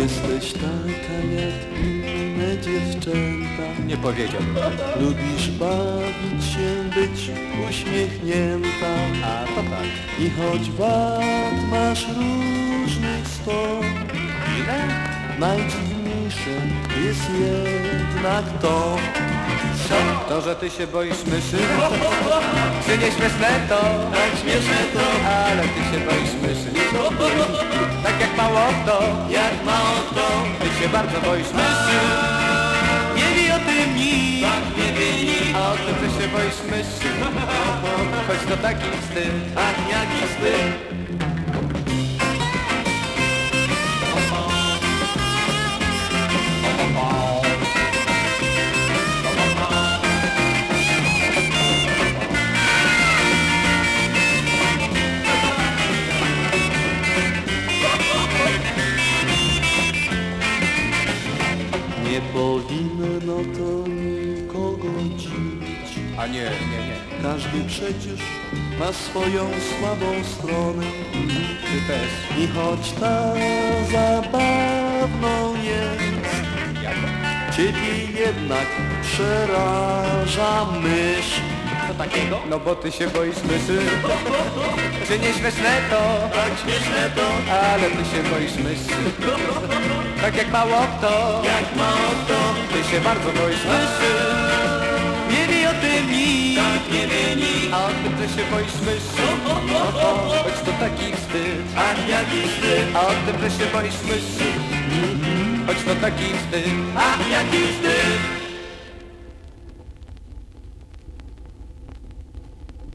Jesteś taka jak inne dziewczęta Nie powiedział. Lubisz bawić się, być uśmiechnięta A to tak. I choć wad masz różnych sto Ile? Najdziwniejsze jest jednak to To, że ty się boisz myszy? Czy nie śmieszne to? Tak śmieszne to, Ale ty się boisz myszy. Tak jak mało kto. jak mało kto Ty się bardzo boisz myszy. Nie wie o tym nic Tak nie wie nikt A o tym, że się boisz myszy. Choć to taki wstyd. Ach jaki wstyd Nie powinno to nikogo dziwić A nie, nie, nie. Każdy przecież ma swoją słabą stronę Ty też. I choć ta zabawną jest? Ciebie jednak przeraża myśl takiego? No bo ty się boisz myszy. Czy nie śmieszne to? Tak śmieszne to, Ale ty się boisz myszy. Tak jak mało kto. jak mało kto Ty się bardzo boisz myszy. Nie wie o tym nic Tak nie wie nikt A o tym, że się boisz myszy. Choć to taki wstyd. Ach jaki wstyd A o tym, że się boisz myszy. Choć to taki wstyd. Ach jaki wstyd